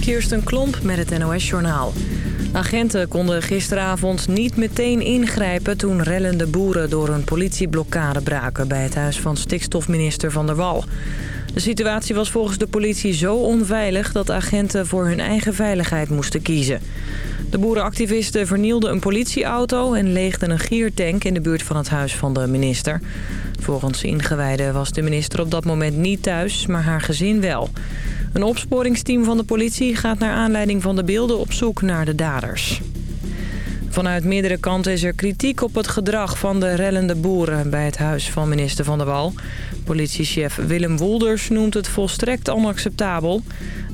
Kirsten Klomp met het NOS-journaal. Agenten konden gisteravond niet meteen ingrijpen... toen rellende boeren door een politieblokkade braken... bij het huis van stikstofminister Van der Wal. De situatie was volgens de politie zo onveilig... dat agenten voor hun eigen veiligheid moesten kiezen. De boerenactivisten vernielden een politieauto... en leegden een giertank in de buurt van het huis van de minister. Volgens ingewijden was de minister op dat moment niet thuis... maar haar gezin wel... Een opsporingsteam van de politie gaat naar aanleiding van de beelden op zoek naar de daders. Vanuit meerdere kanten is er kritiek op het gedrag van de rellende boeren bij het huis van minister Van der Wal. Politiechef Willem Wolders noemt het volstrekt onacceptabel.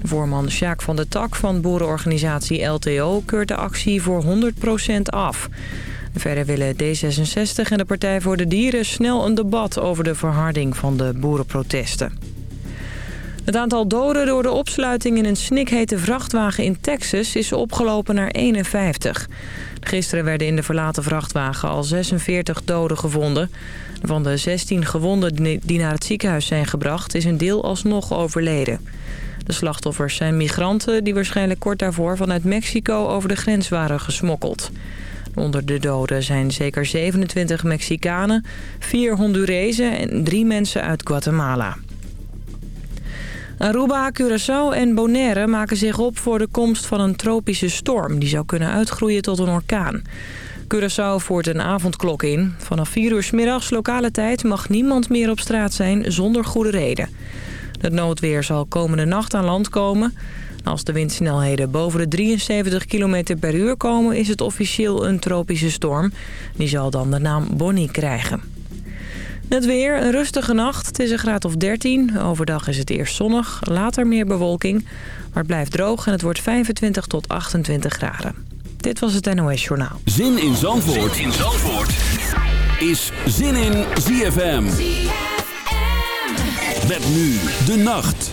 voorman Sjaak van der Tak van boerenorganisatie LTO keurt de actie voor 100% af. Verder willen D66 en de Partij voor de Dieren snel een debat over de verharding van de boerenprotesten. Het aantal doden door de opsluiting in een snikhete vrachtwagen in Texas is opgelopen naar 51. Gisteren werden in de verlaten vrachtwagen al 46 doden gevonden. Van de 16 gewonden die naar het ziekenhuis zijn gebracht is een deel alsnog overleden. De slachtoffers zijn migranten die waarschijnlijk kort daarvoor vanuit Mexico over de grens waren gesmokkeld. Onder de doden zijn zeker 27 Mexicanen, 4 Hondurezen en 3 mensen uit Guatemala. Aruba, Curaçao en Bonaire maken zich op voor de komst van een tropische storm... die zou kunnen uitgroeien tot een orkaan. Curaçao voert een avondklok in. Vanaf 4 uur s middags lokale tijd mag niemand meer op straat zijn zonder goede reden. Het noodweer zal komende nacht aan land komen. Als de windsnelheden boven de 73 km per uur komen... is het officieel een tropische storm. Die zal dan de naam Bonnie krijgen. Het weer, een rustige nacht. Het is een graad of 13. Overdag is het eerst zonnig, later meer bewolking. Maar het blijft droog en het wordt 25 tot 28 graden. Dit was het NOS Journaal. Zin in Zandvoort, zin in Zandvoort. is Zin in ZFM. ZFM. Met nu de nacht.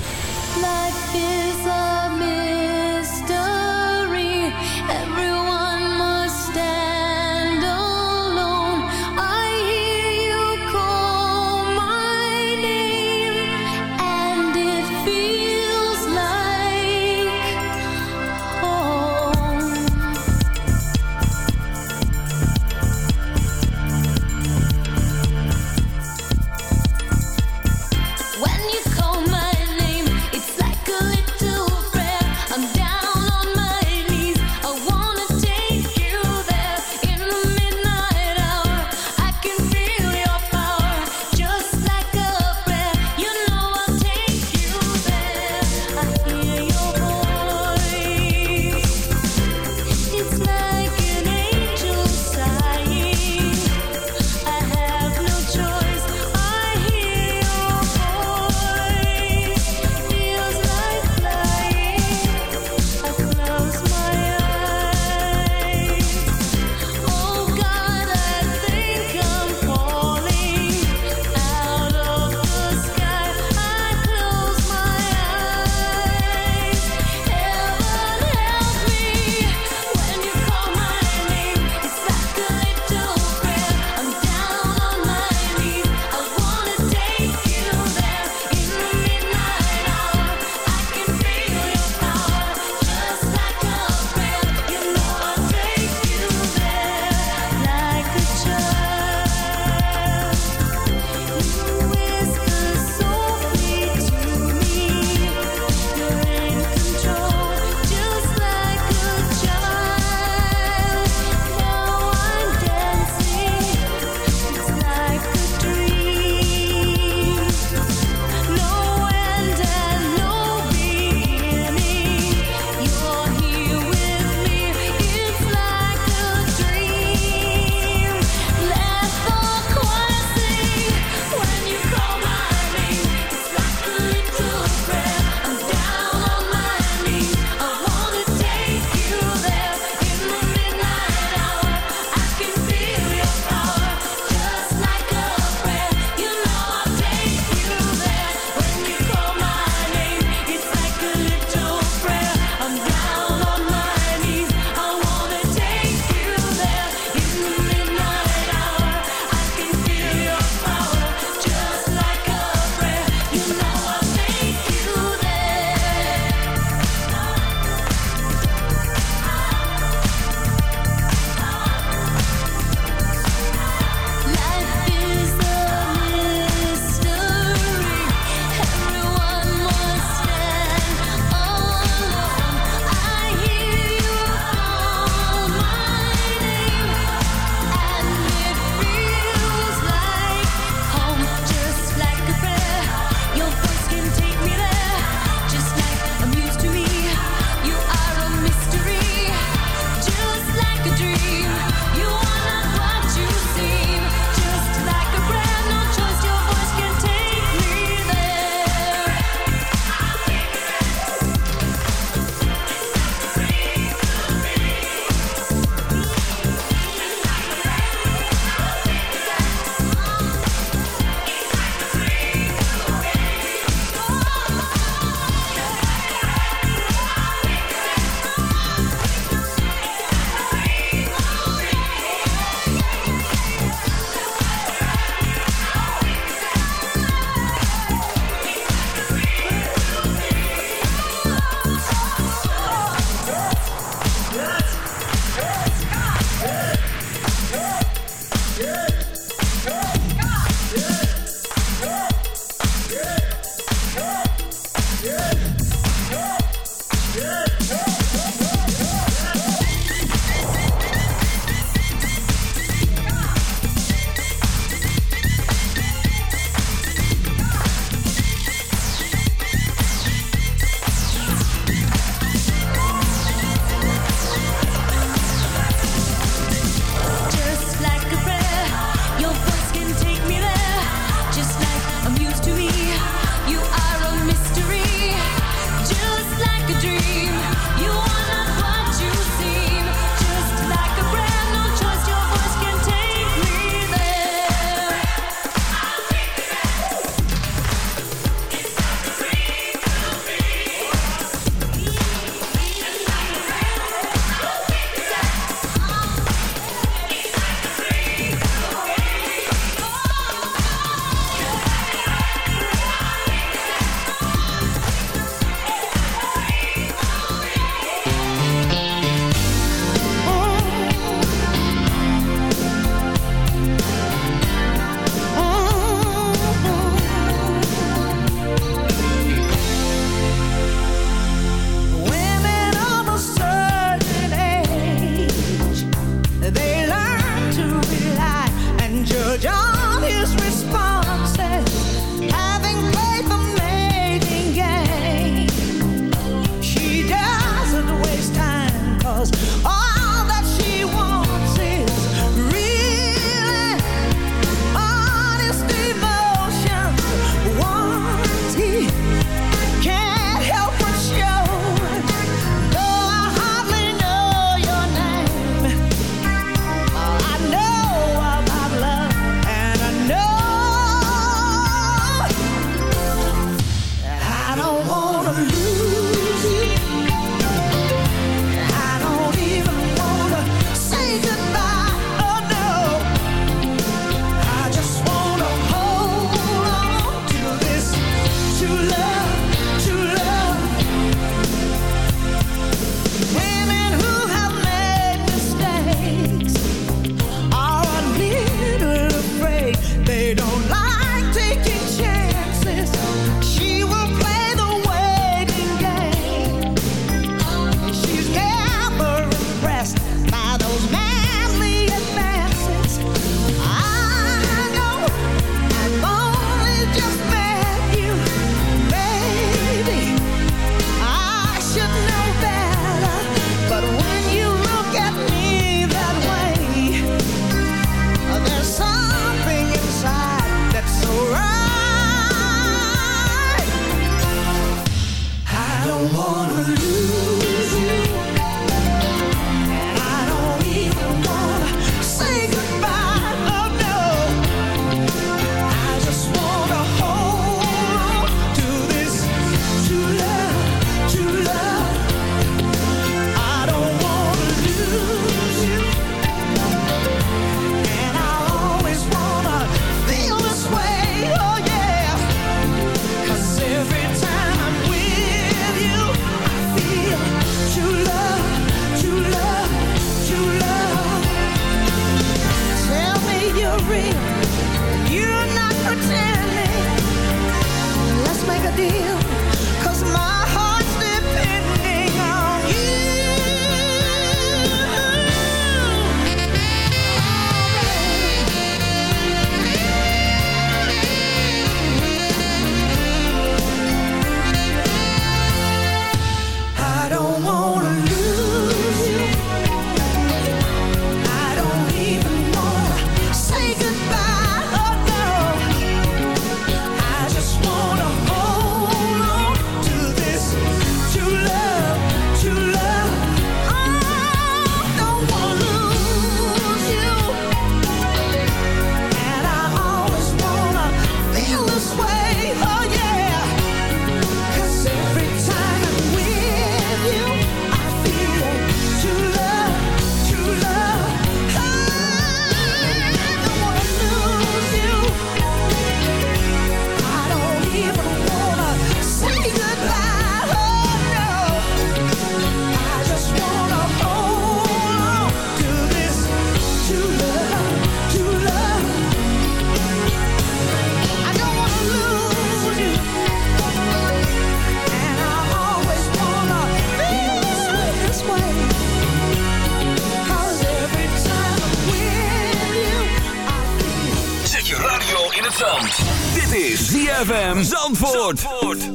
Zandvoort. Zandvoort.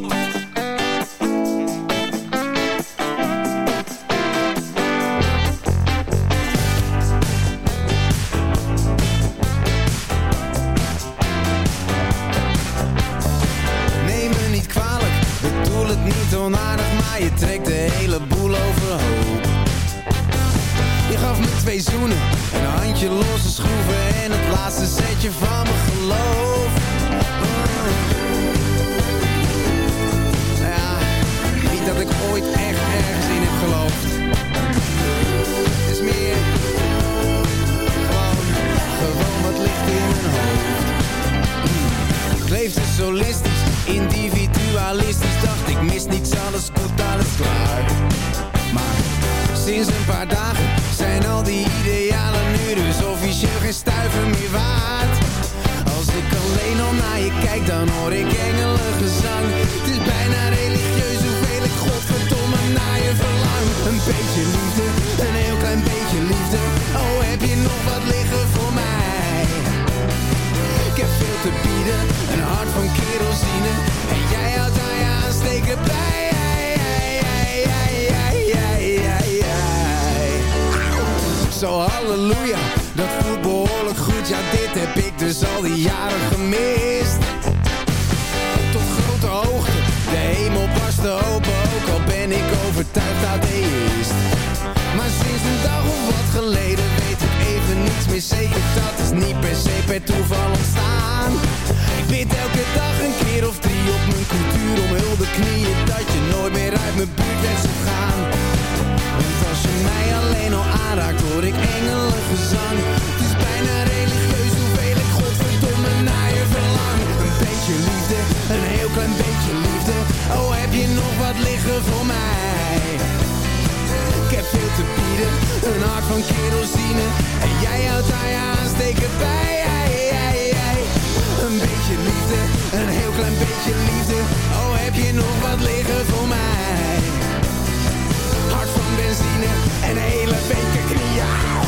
dus al die jaren gemist. Tot grote hoogte, de hemel barstte open Ook al ben ik overtuigd atheïst Maar sinds een dag of wat geleden weet ik even niets meer zeker. Dat is niet per se per toeval ontstaan. Ik bid elke dag een keer of drie op mijn cultuur om hulde knieën Dat je nooit meer uit mijn buurt bent zou gaan. Want als je mij alleen al aanraakt hoor ik engelengezang klein beetje liefde Oh, heb je nog wat liggen voor mij? Ik heb veel te bieden, een hart van kerosine En jij houdt daar je aansteken bij. Een beetje liefde, een heel klein beetje liefde Oh, heb je nog wat liggen voor mij? Hart van benzine en een hele beetje knieën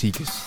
ziekes.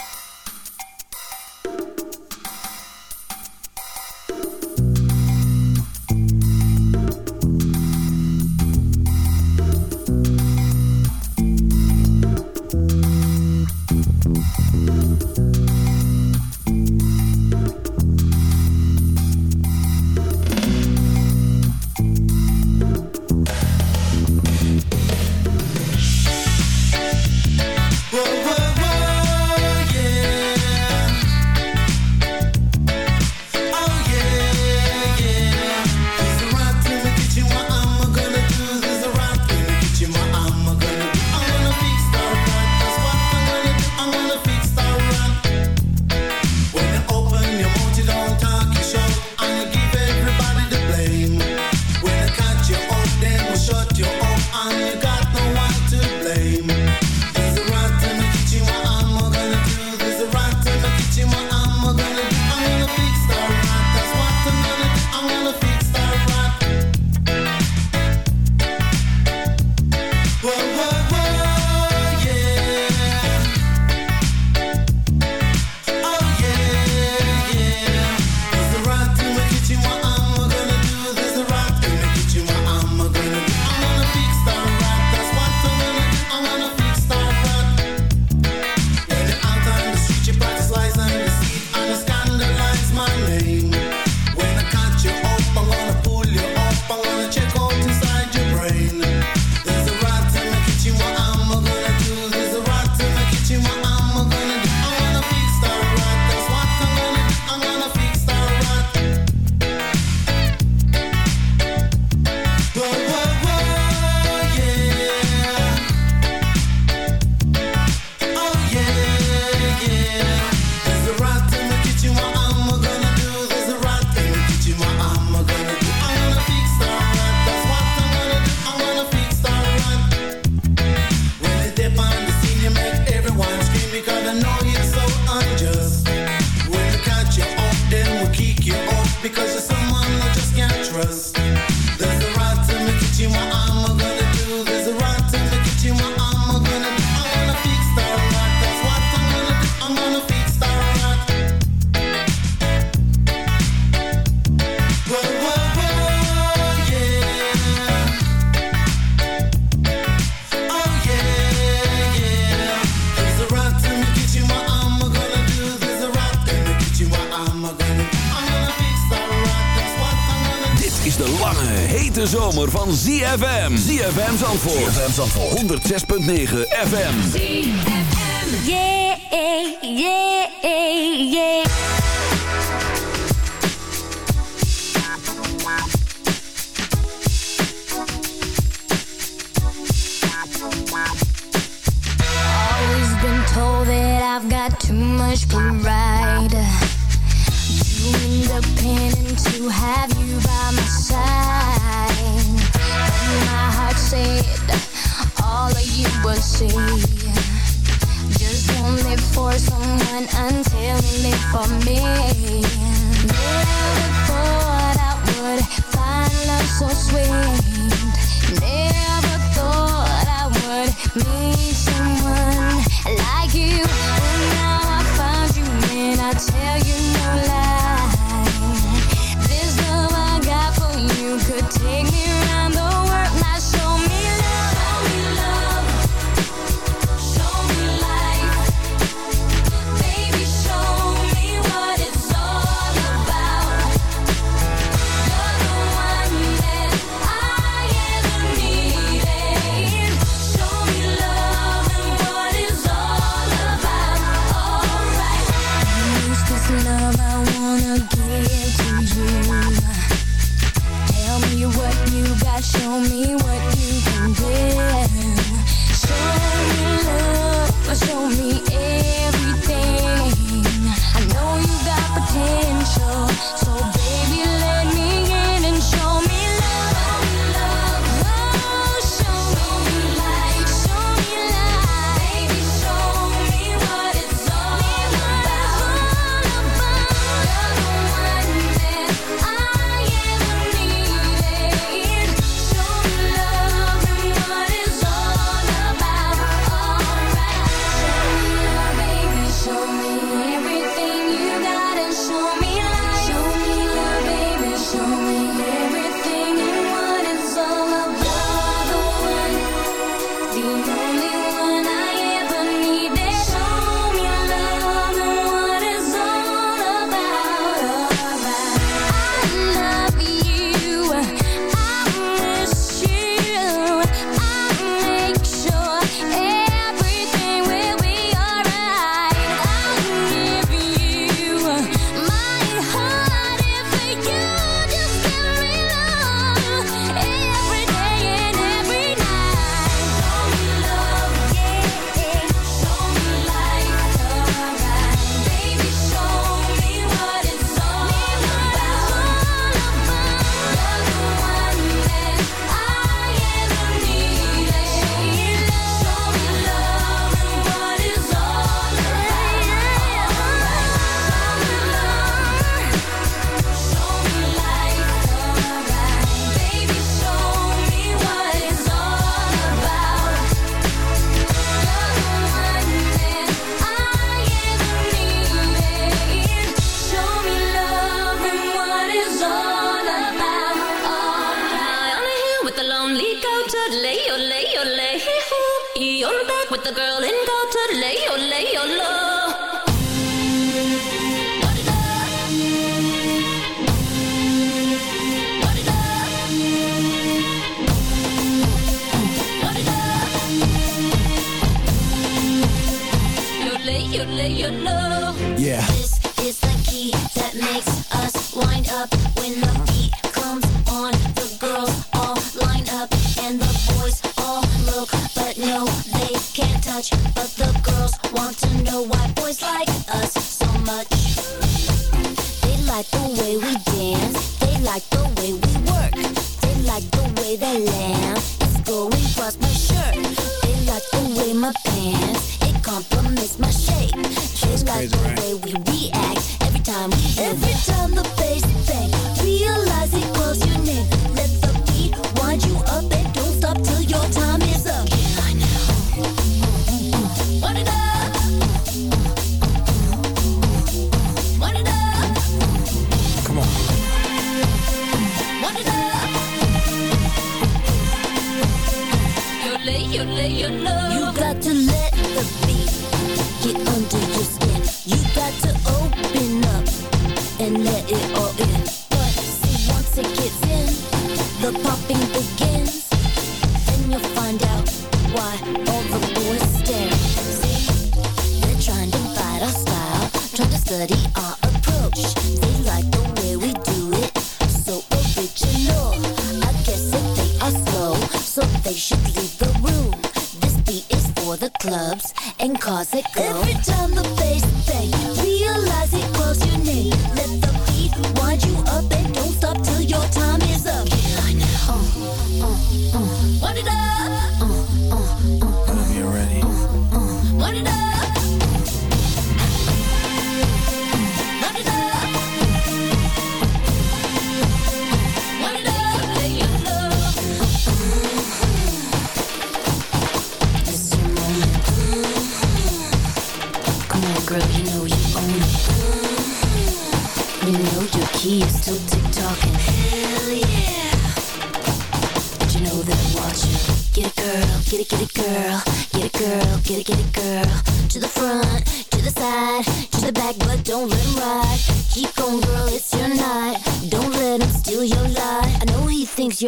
Aanbevolen Merciekes ZFM. ZFM Zandvoort. ZFM Zandvoort. 106.9 FM. ZFM. Yeah, yeah, yeah. Always been told that I've got too much pride. Too independent to have just for someone until you for me.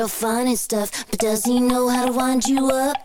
Fun and stuff, but does he know how to wind you up?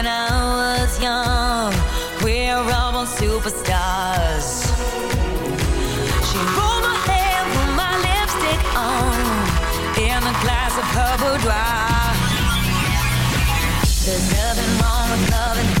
There's nothing wrong with loving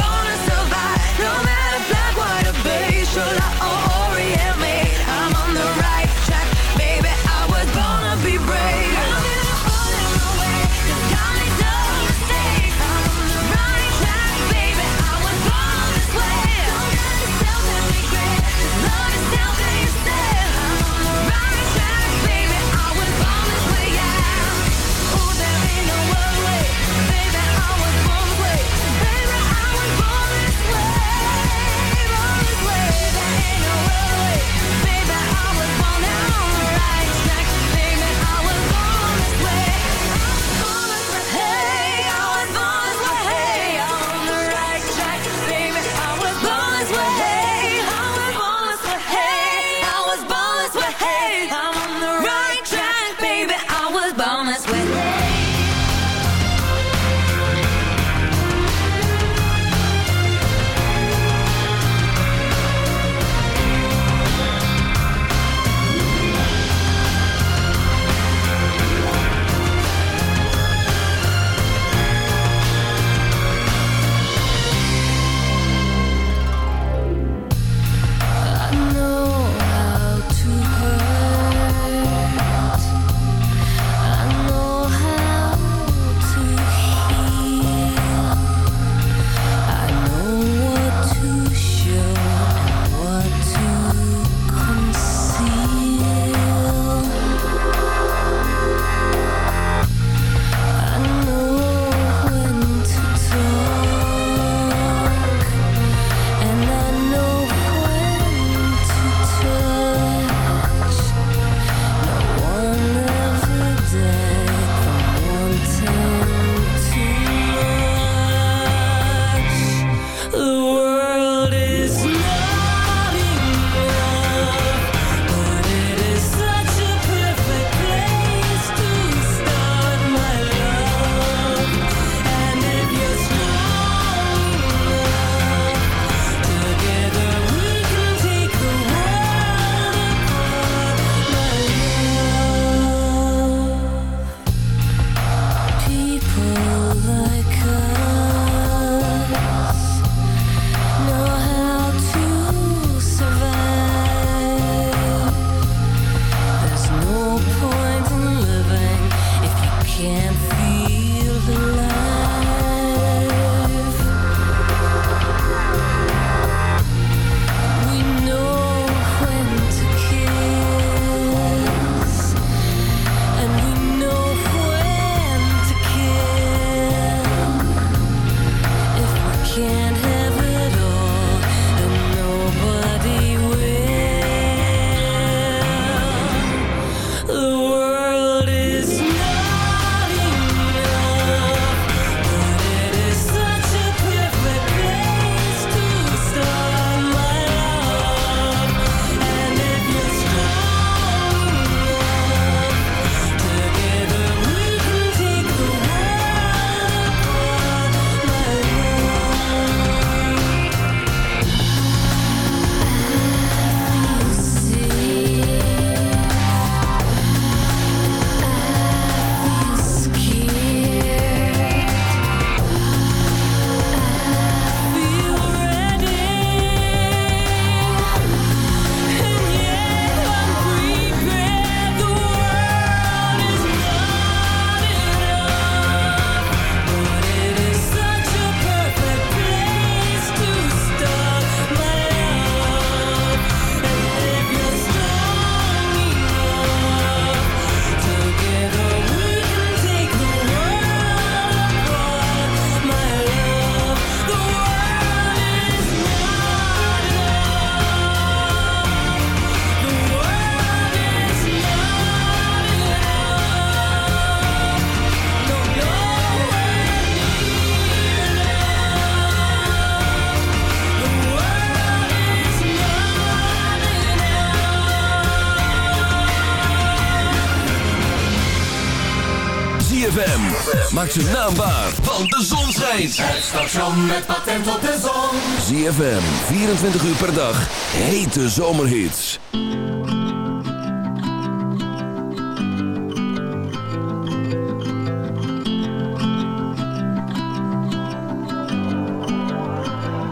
Maak ze naambaar, want de zon schijnt. Het station met patent op de zon. ZFM, 24 uur per dag. Hete zomerhits.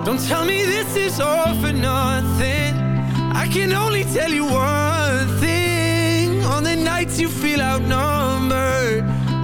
Don't tell me this is all for nothing. I can only tell you one thing. On the nights you feel outnumbered,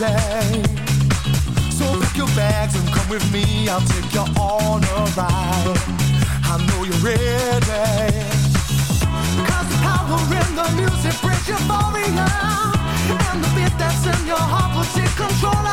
you're so pack your bags and come with me. I'll take you on a ride. I know you're ready. Cause the power in the music brings euphoria. And the beat that's in your heart will take control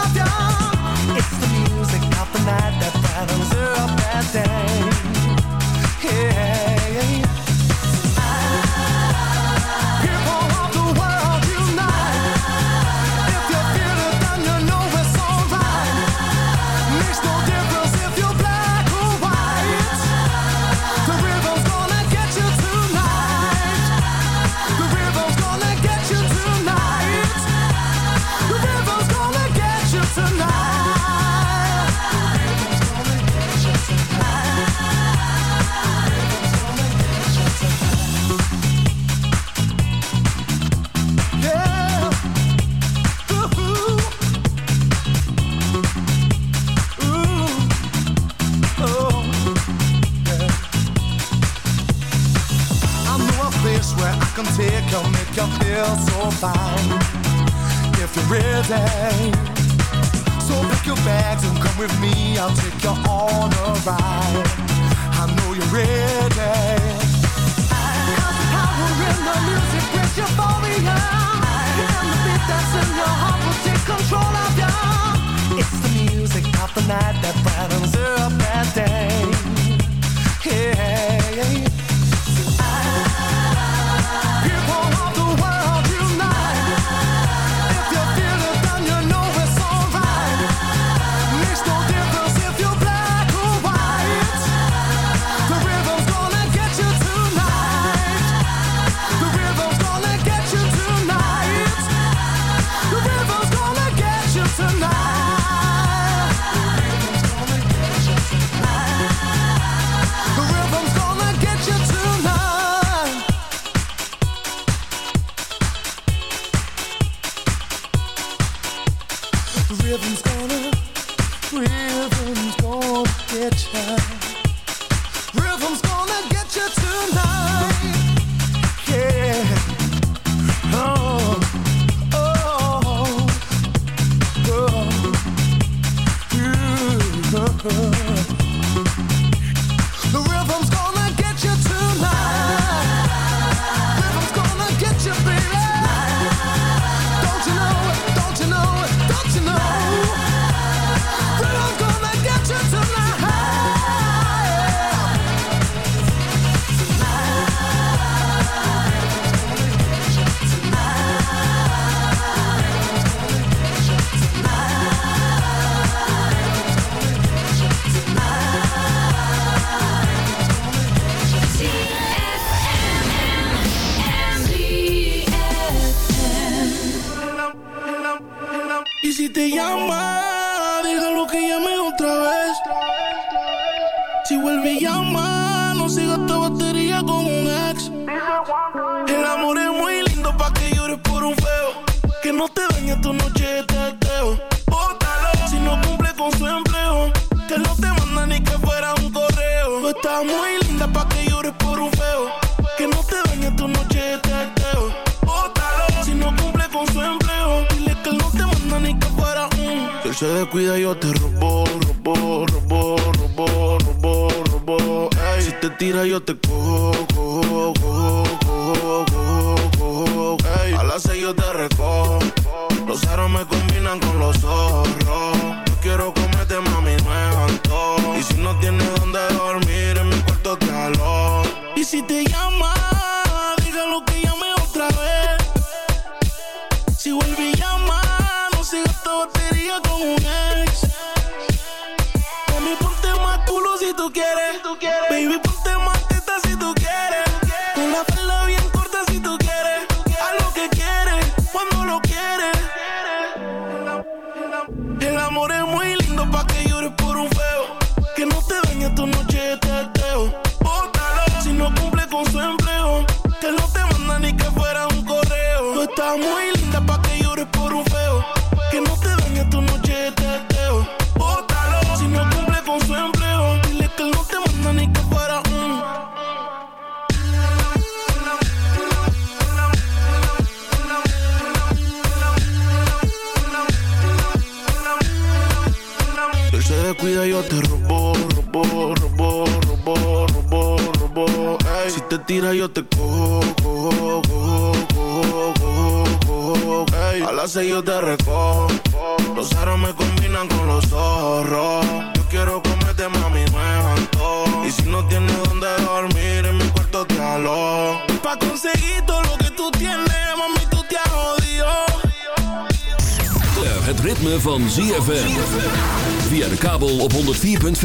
te tira yo te cojo